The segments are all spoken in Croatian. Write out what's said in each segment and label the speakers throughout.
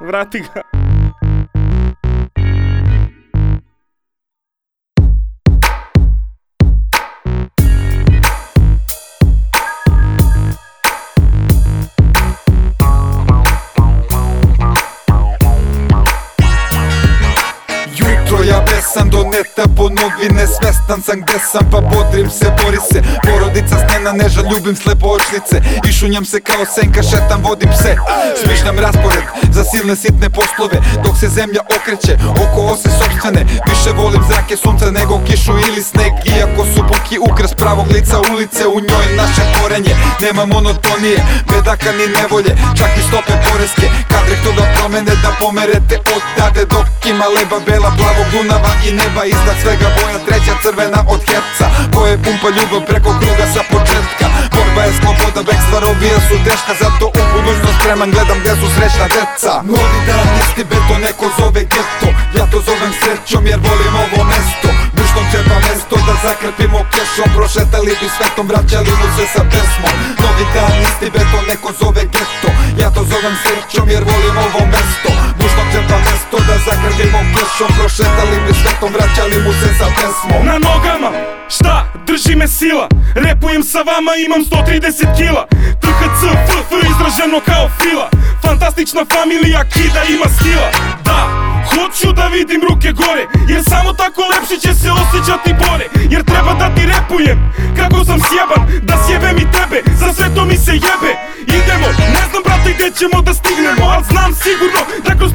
Speaker 1: Vrati ga.
Speaker 2: Besan do neta po novine Svestan sam gde sam pa bodrim se, bori se. Porodica snena neža, ljubim slepo očnice. Išunjam se kao senka, šetam, vodim pse Smišljam raspored za silne sitne poslove Dok se zemlja okreće oko ose sobstvene Više volim zrake sunca nego kišu ili sneg Iako su buki ukras pravog lica ulice U njoj naše korenje, nema monotonije Bedaka ni nevolje, čak i stope poreske. Kadre to da promene, da pomerete odade Dok ima leba, bela, plavog Dunava пак и неба Изнад свега боја треќа црвена од хепца. Кој е пумпа љубов преко круга са почетка. Борба е слобода, бекства, робија су тешка Зато у будуќност спреман гледам где су сречна деца. Нови да исти бето, неко зове гетто, Ја то зовем срећом јер волим ово место. Мушном чепа место да закрпимо кешом. Прошетали би светом, враќали му се са песмом Нови да исти бето, неко зове гетто, Ја то зовем срећом јер волим ово место. Мушном чепа место da zakrpimo kešom Prošetali bi svetom, vraćali mu se sa pesmom.
Speaker 1: Na nogama, šta, drži me sila Repujem sa vama, imam 130 kila. THC, FF, izraženo kao fila. Fantastična familija, kida ima stila. Da, hoću da vidim ruke gore Jer samo tako lepše će se osjećati bore Jer treba da ti repujem Kako sam sjeban, da sjebem i tebe Za sve to mi se jebe. Idemo, ne znam brate gdje ćemo da stignemo Al znam sigurno da kroz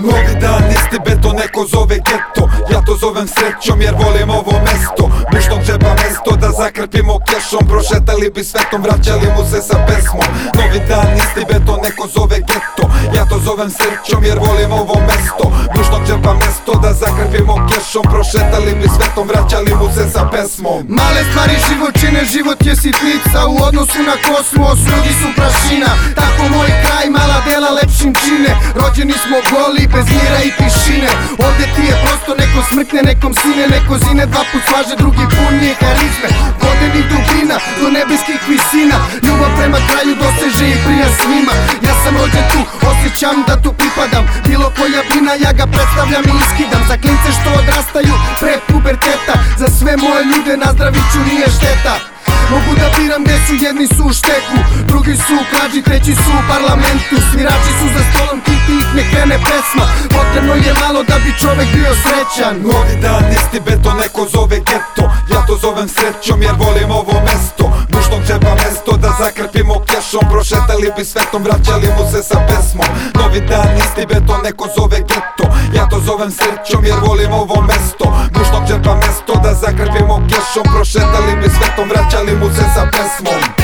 Speaker 2: Novi dan, isti beto, neko zove geto. Ja to zovem srećom jer volim ovo mesto. Muštom treba mesto da zakrpimo kešom. Prošetali bi svetom, vraćali mu se sa pesmom. Novi dan, isti beto, neko zove geto. Ja to zovem srećom jer volim ovo mesto Muštom treba mesto da zakrpimo kešom. Prošetali bi svetom, vraćali mu se sa pesmom.
Speaker 3: Male stvari život čine, život je sitnica. U odnosu na kosmos, ljudi su prašina. Tako moj kraj, mala dela lepšim čine. Rođeni smo goli, bez mira i tišine. Ovdje ti je prosto neko smrkne, nekom sine. Neko zine, dva put slaže, drugi pun je karizme. Vodenih dubina, do nebeskih visina. Ljubav prema kraju doseže i prija svima. Ja sam rođen tu, osjećam da tu pripadam Koja bina, ja ga predstavljam i iskidam. Za klince što odrastaju pre puberteta Za sve moje ljude nazdravit ću nije šteta. Mogu da biram gdje su jedni su u šteku Drugi su u krađi, treći su u parlamentu. Svirači su za stolom, kiti ih ne krene pesma. Potrebno je malo da bi čovek bio srećan.
Speaker 2: Novi dan, isti beto, neko zove geto. Ja to zovem srećom jer volim ovo mesto плечом Прошетали би светом, враќали му се са песмом. Нови дан, исти бето, неко зове гетто. Ја то зовем среќом, јер волим ово место. Мушно джепа место да закрпимо кешом. Прошетали би светом, враќали му се са песмом.